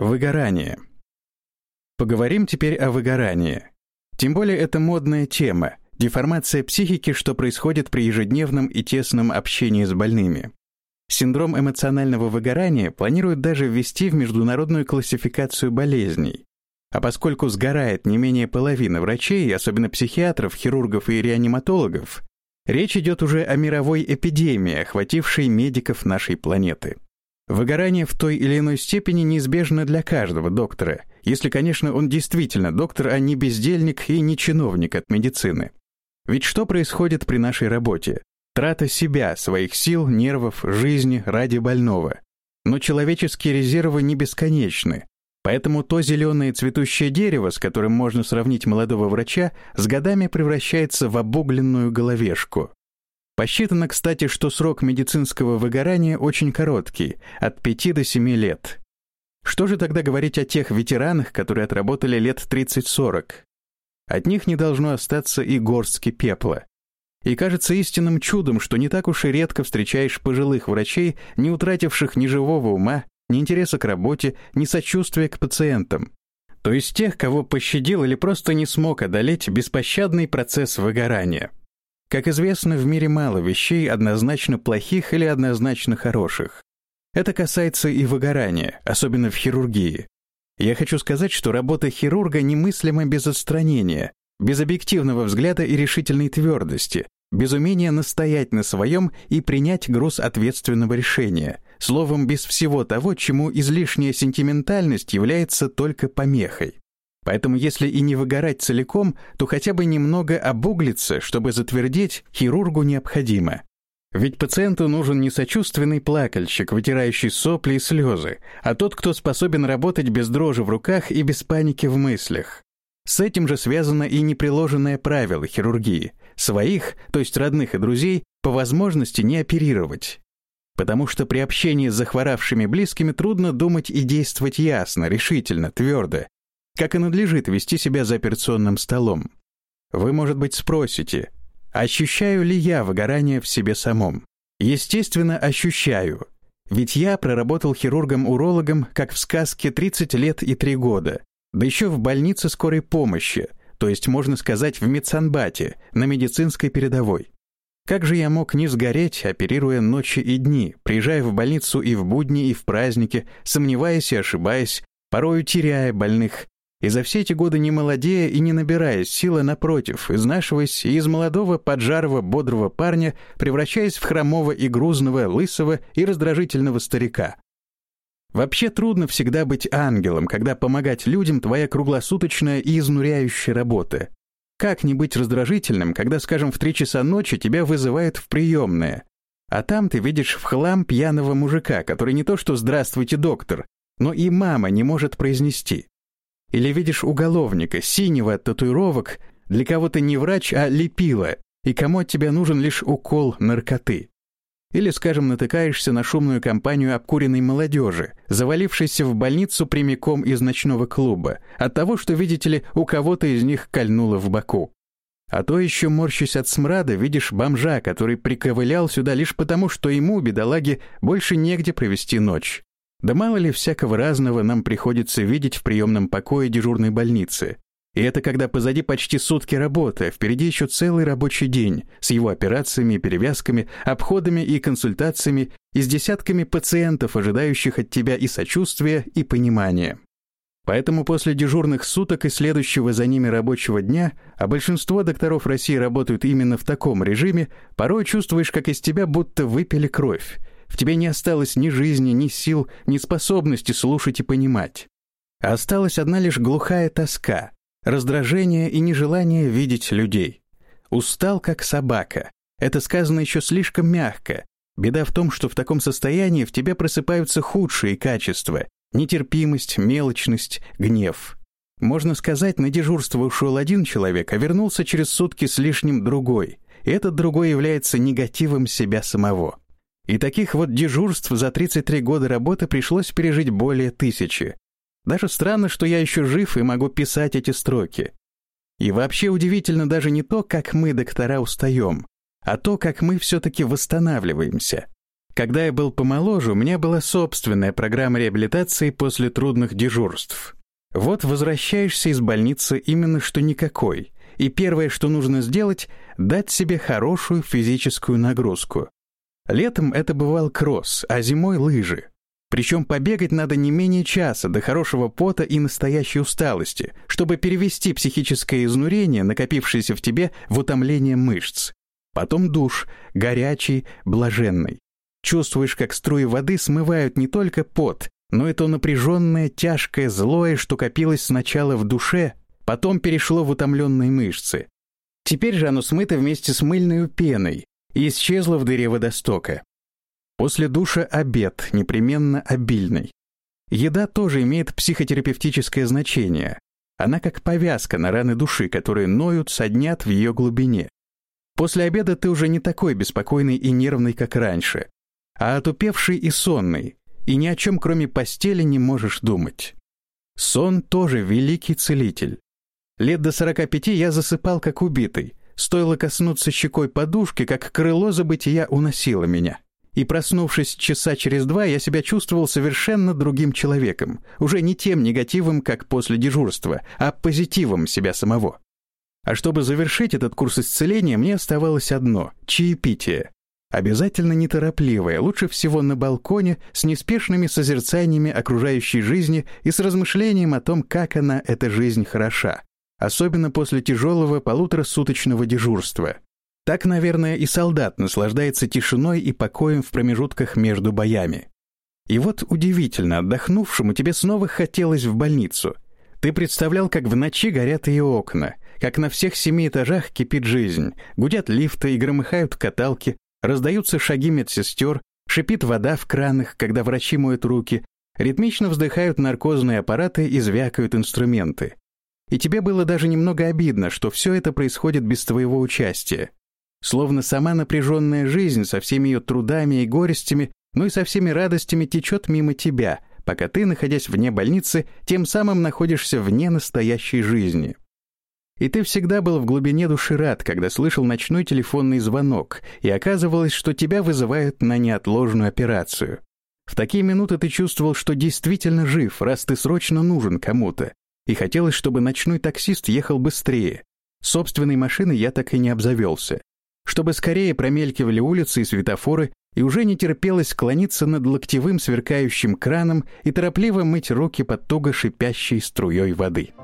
Выгорание. Поговорим теперь о выгорании. Тем более это модная тема — деформация психики, что происходит при ежедневном и тесном общении с больными. Синдром эмоционального выгорания планируют даже ввести в международную классификацию болезней. А поскольку сгорает не менее половины врачей, особенно психиатров, хирургов и реаниматологов, речь идет уже о мировой эпидемии, охватившей медиков нашей планеты. Выгорание в той или иной степени неизбежно для каждого доктора, если, конечно, он действительно доктор, а не бездельник и не чиновник от медицины. Ведь что происходит при нашей работе? Трата себя, своих сил, нервов, жизни ради больного. Но человеческие резервы не бесконечны, поэтому то зеленое цветущее дерево, с которым можно сравнить молодого врача, с годами превращается в обугленную головешку. Посчитано, кстати, что срок медицинского выгорания очень короткий, от 5 до 7 лет. Что же тогда говорить о тех ветеранах, которые отработали лет 30-40? От них не должно остаться и горстки пепла. И кажется истинным чудом, что не так уж и редко встречаешь пожилых врачей, не утративших ни живого ума, ни интереса к работе, ни сочувствия к пациентам. То есть тех, кого пощадил или просто не смог одолеть беспощадный процесс выгорания. Как известно, в мире мало вещей однозначно плохих или однозначно хороших. Это касается и выгорания, особенно в хирургии. Я хочу сказать, что работа хирурга немыслима без отстранения, без объективного взгляда и решительной твердости, без умения настоять на своем и принять груз ответственного решения, словом, без всего того, чему излишняя сентиментальность является только помехой. Поэтому если и не выгорать целиком, то хотя бы немного обуглиться, чтобы затвердеть, хирургу необходимо. Ведь пациенту нужен не сочувственный плакальщик, вытирающий сопли и слезы, а тот, кто способен работать без дрожи в руках и без паники в мыслях. С этим же связано и непреложенное правило хирургии — своих, то есть родных и друзей, по возможности не оперировать. Потому что при общении с захворавшими близкими трудно думать и действовать ясно, решительно, твердо, как и надлежит вести себя за операционным столом. Вы, может быть, спросите, ощущаю ли я выгорание в себе самом? Естественно, ощущаю. Ведь я проработал хирургом-урологом, как в сказке, 30 лет и 3 года. Да еще в больнице скорой помощи, то есть, можно сказать, в медсанбате, на медицинской передовой. Как же я мог не сгореть, оперируя ночи и дни, приезжая в больницу и в будни, и в праздники, сомневаясь и ошибаясь, порою теряя больных, и за все эти годы не молодея и не набирая силы, напротив, изнашиваясь и из молодого, поджарого, бодрого парня, превращаясь в хромого и грузного, лысого и раздражительного старика. Вообще трудно всегда быть ангелом, когда помогать людям твоя круглосуточная и изнуряющая работа. Как не быть раздражительным, когда, скажем, в три часа ночи тебя вызывают в приемное, а там ты видишь в хлам пьяного мужика, который не то что «здравствуйте, доктор», но и мама не может произнести. Или видишь уголовника, синего от татуировок, для кого ты не врач, а лепила, и кому от тебя нужен лишь укол наркоты. Или, скажем, натыкаешься на шумную компанию обкуренной молодежи, завалившейся в больницу прямиком из ночного клуба, от того, что, видите ли, у кого-то из них кольнуло в боку. А то еще, морщась от смрада, видишь бомжа, который приковылял сюда лишь потому, что ему, бедолаге, больше негде провести ночь. Да мало ли всякого разного нам приходится видеть в приемном покое дежурной больницы. И это когда позади почти сутки работы, а впереди еще целый рабочий день с его операциями, перевязками, обходами и консультациями и с десятками пациентов, ожидающих от тебя и сочувствия, и понимания. Поэтому после дежурных суток и следующего за ними рабочего дня, а большинство докторов России работают именно в таком режиме, порой чувствуешь, как из тебя будто выпили кровь, в тебе не осталось ни жизни, ни сил, ни способности слушать и понимать. А осталась одна лишь глухая тоска, раздражение и нежелание видеть людей. Устал, как собака. Это сказано еще слишком мягко. Беда в том, что в таком состоянии в тебе просыпаются худшие качества — нетерпимость, мелочность, гнев. Можно сказать, на дежурство ушел один человек, а вернулся через сутки с лишним другой, и этот другой является негативом себя самого. И таких вот дежурств за 33 года работы пришлось пережить более тысячи. Даже странно, что я еще жив и могу писать эти строки. И вообще удивительно даже не то, как мы, доктора, устаем, а то, как мы все-таки восстанавливаемся. Когда я был помоложе, у меня была собственная программа реабилитации после трудных дежурств. Вот возвращаешься из больницы именно что никакой, и первое, что нужно сделать, дать себе хорошую физическую нагрузку. Летом это бывал кросс, а зимой лыжи. Причем побегать надо не менее часа до хорошего пота и настоящей усталости, чтобы перевести психическое изнурение, накопившееся в тебе, в утомление мышц. Потом душ, горячий, блаженный. Чувствуешь, как струи воды смывают не только пот, но и то напряженное, тяжкое, злое, что копилось сначала в душе, потом перешло в утомленные мышцы. Теперь же оно смыто вместе с мыльной пеной и исчезло в дыре водостока. После душа обед, непременно обильный. Еда тоже имеет психотерапевтическое значение. Она как повязка на раны души, которые ноют, соднят в ее глубине. После обеда ты уже не такой беспокойный и нервный, как раньше, а отупевший и сонный, и ни о чем кроме постели не можешь думать. Сон тоже великий целитель. Лет до 45 я засыпал как убитый. Стоило коснуться щекой подушки, как крыло забытия уносило меня и, проснувшись часа через два, я себя чувствовал совершенно другим человеком, уже не тем негативом, как после дежурства, а позитивом себя самого. А чтобы завершить этот курс исцеления, мне оставалось одно — чаепитие. Обязательно неторопливое, лучше всего на балконе, с неспешными созерцаниями окружающей жизни и с размышлением о том, как она, эта жизнь, хороша. Особенно после тяжелого полуторасуточного дежурства. Так, наверное, и солдат наслаждается тишиной и покоем в промежутках между боями. И вот удивительно, отдохнувшему тебе снова хотелось в больницу. Ты представлял, как в ночи горят ее окна, как на всех семи этажах кипит жизнь, гудят лифты и громыхают каталки, раздаются шаги медсестер, шипит вода в кранах, когда врачи моют руки, ритмично вздыхают наркозные аппараты и звякают инструменты. И тебе было даже немного обидно, что все это происходит без твоего участия. Словно сама напряженная жизнь со всеми ее трудами и горестями, ну и со всеми радостями течет мимо тебя, пока ты, находясь вне больницы, тем самым находишься вне настоящей жизни. И ты всегда был в глубине души рад, когда слышал ночной телефонный звонок, и оказывалось, что тебя вызывают на неотложную операцию. В такие минуты ты чувствовал, что действительно жив, раз ты срочно нужен кому-то, и хотелось, чтобы ночной таксист ехал быстрее. Собственной машины я так и не обзавелся чтобы скорее промелькивали улицы и светофоры, и уже не терпелось склониться над локтевым сверкающим краном и торопливо мыть руки под туго шипящей струей воды.